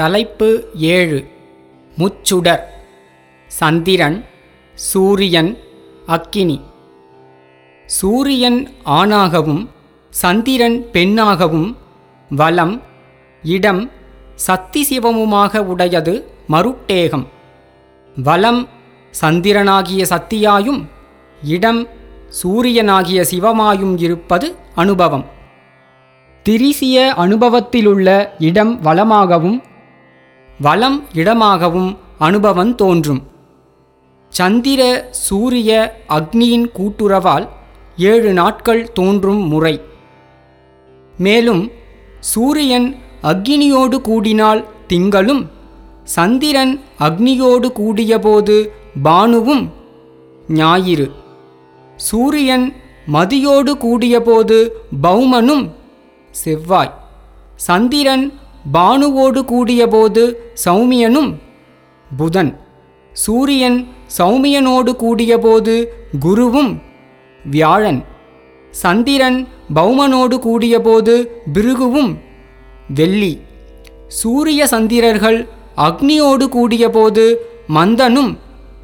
தலைப்பு ஏழு. முச்சுடர். சந்திரன் சூரியன் அக்கினி. சூரியன் ஆணாகவும் சந்திரன் பெண்ணாகவும் வலம் இடம் சக்தி சிவமுமாக உடையது மருட்டேகம். வலம் சந்திரனாகிய சக்தியாயும் இடம் சூரியனாகிய சிவமாயும் இருப்பது அனுபவம். திரிசிய அனுபவத்திலுள்ள இடம் வளமாகவும் வளம் இடமாகவும் அனுபவம் தோன்றும். சந்திர சூரிய அக்னியின் கூட்டுறவால் ஏழு நாட்கள் தோன்றும் முறை. மேலும் சூரியன் அக்னியோடு கூடினால் திங்களும் சந்திரன் அக்னியோடு கூடியபோது பானுவும் ஞாயிறு. சூரியன் மதியோடு கூடியபோது பௌமனும் செவ்வாய். சந்திரன் பானுவோடு கூடியபோது சௌமியனும் புதன் சூரியன் சௌமியனோடு கூடியபோது குருவும் வியாழன் சந்திரன் பௌமனோடு கூடியபோது பிருகுவும் வெள்ளி சூரிய சந்திரர்கள் அக்னியோடு கூடியபோது மந்தனும்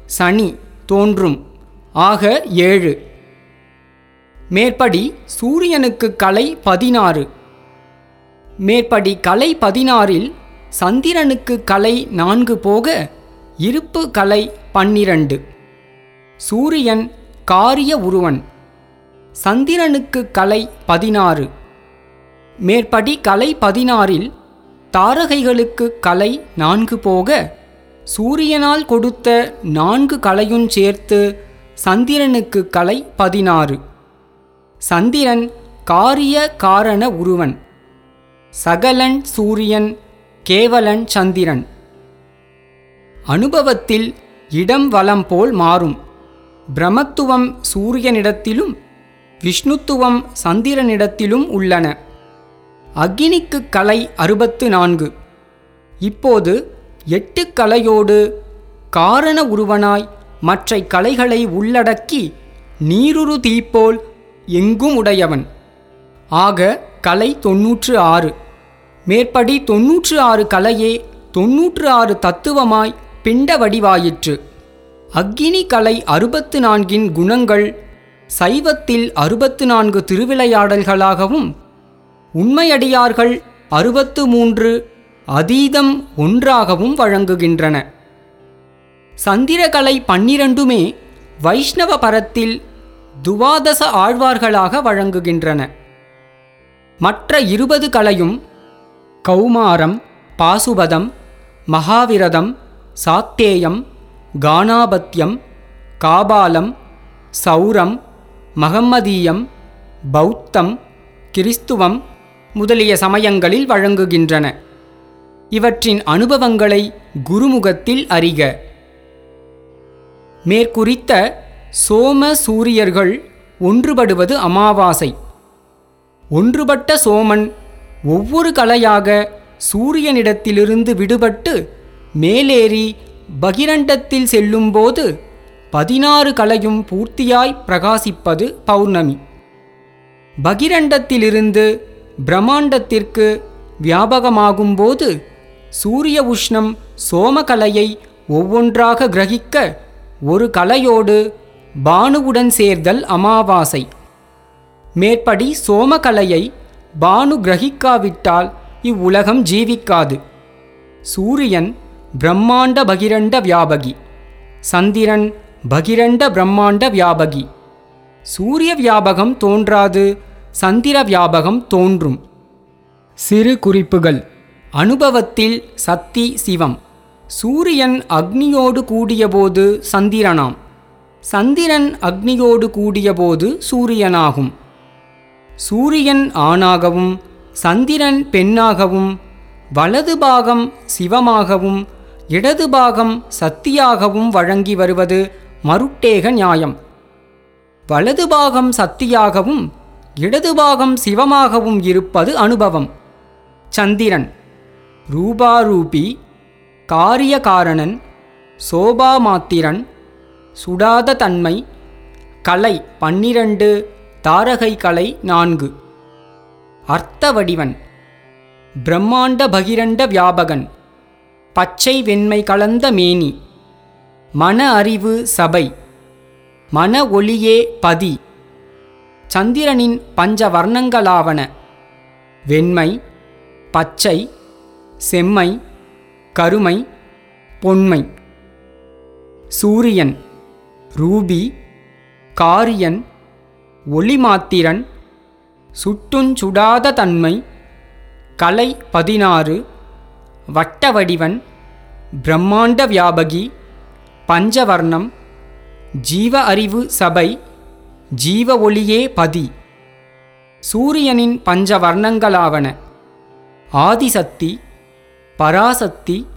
சனி தோன்றும். ஆக ஏழு. மேற்படி சூரியனுக்கு கலை பதினாறு. மேற்படி கலை பதினாறில் சந்திரனுக்கு கலை நான்கு போக இருப்பு கலை பன்னிரண்டு. சூரியன் காரிய உருவன். சந்திரனுக்கு கலை பதினாறு. மேற்படி கலை பதினாறில் தாரகைகளுக்கு கலை நான்கு போக சூரியனால் கொடுத்த நான்கு கலையும் சேர்த்து சந்திரனுக்கு கலை பதினாறு. சந்திரன் காரிய காரண உருவன். சகலன் சூரியன் கேவலன் சந்திரன். அனுபவத்தில் இடம் வலம் போல் மாறும். பிரமத்துவம் சூரியனிடத்திலும் விஷ்ணுத்துவம் சந்திரனிடத்திலும் உள்ளன. அக்னிக்கு கலை அறுபத்து நான்கு இப்போது எட்டு கலையோடு காரண உருவனாய் மற்ற கலைகளை உள்ளடக்கி நீருரு தீப்போல் எங்கும் உடையவன். ஆக கலை தொன்னூற்று ஆறு. மேற்படி தொன்னூற்று ஆறு கலையே தொன்னூற்று ஆறு தத்துவமாய் பிண்ட வடிவாயிற்று. அக்கினி கலை அறுபத்து நான்கின் குணங்கள் சைவத்தில் அறுபத்து நான்கு திருவிளையாடல்களாகவும் உண்மையடியார்கள் அறுபத்து மூன்று அதீதம் ஒன்றாகவும் வழங்குகின்றன. சந்திரகலை பன்னிரண்டுமே வைஷ்ணவ பரத்தில் துவாதச ஆழ்வார்களாக வழங்குகின்றன. மற்ற இருபது கலையும் கௌமாரம் பாசுபதம் மகாவிரதம் சாத்தேயம் கானாபத்தியம் காபாலம் சௌரம் மகம்மதீயம் பௌத்தம் கிறிஸ்துவம் முதலிய சமயங்களில் வழங்குகின்றன. இவற்றின் அனுபவங்களை குருமுகத்தில் அறிக. மேற்குறித்த சோம சூரியர்கள் ஒன்றுபடுவது அமாவாசை. ஒன்றுபட்ட சோமன் ஒவ்வொரு கலையாக சூரியனிடத்திலிருந்து விடுபட்டு மேலேறி பகிரண்டத்தில் செல்லும்போது பதினாறு கலையும் பூர்த்தியாய் பிரகாசிப்பது பௌர்ணமி. பகிரண்டத்திலிருந்து பிரம்மாண்டத்திற்கு வியாபகமாகும்போது சூரிய உஷ்ணம் சோமகலையை ஒவ்வொன்றாக கிரகிக்க ஒரு கலையோடு பானுவுடன் சேர்தல் அமாவாசை. மேற்படி சோமகலையை பானு கிரகிக்காவிட்டால் இவ்வுலகம் ஜீவிக்காது. சூரியன் பிரம்மாண்ட பகிரண்ட வியாபகி. சந்திரன் பகிரண்ட பிரம்மாண்ட வியாபகி. சூரிய வியாபகம் தோன்றாது சந்திர வியாபகம் தோன்றும். சிறு குறிப்புகள். அனுபவத்தில் சக்தி சிவம். சூரியன் அக்னியோடு கூடியபோது சந்திரனாம். சந்திரன் அக்னியோடு கூடியபோது சூரியனாகும். சூரியன் ஆணாகவும் சந்திரன் பெண்ணாகவும் வலது பாகம் சிவமாகவும் இடது பாகம் சக்தியாகவும் வழங்கி வருவது மருட்டேக நியாயம். வலது பாகம் சக்தியாகவும் இடது பாகம் சிவமாகவும் இருப்பது அனுபவம். சந்திரன் ரூபாரூபி காரியகாரணன் சோபாமாத்திரன் சுடாத தன்மை கலை பன்னிரண்டு தாரகை கலை நான்கு. அர்த்த வடிவன் பிரம்மாண்ட பகிரண்ட வியாபகன். பச்சை வெண்மை கலந்த மேனி. மன அறிவு சபை. மன ஒளியே பதி. சந்திரனின் பஞ்ச வர்ணங்களாவன வெண்மை பச்சை செம்மை கருமை பொன்மை. சூரியன் ரூபி காரியன் ஒளிமாத்திரன் சுட்டுஞ்சுடாத தன்மை கலை பதினாறு வட்ட வடிவன் பிரம்மாண்ட வியாபகி பஞ்சவர்ணம் ஜீவ அறிவு சபை ஜீவ ஒளியே பதி. சூரியனின் பஞ்சவர்ணங்களாவன. ஆதிசக்தி பராசக்தி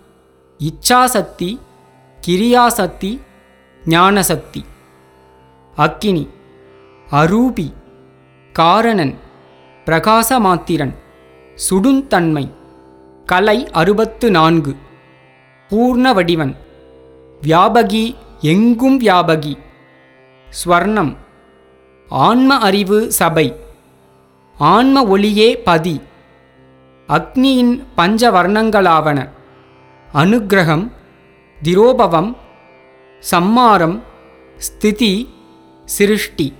இச்சாசக்தி கிரியாசக்தி ஞானசக்தி. அக்கினி. அரூபி காரணன் பிரகாசமாத்திரன் சுடுந்தன்மை கலை அறுபத்து நான்கு பூர்ண வடிவன் வியாபகி எங்கும் வியாபகி ஸ்வர்ணம் ஆன்ம அறிவு சபை ஆன்ம ஒளியே பதி அக்னியின் பஞ்சவர்ணங்களாவன அனுக்கிரகம் திரோபவம் சம்மாரம் ஸ்திதி சிருஷ்டி.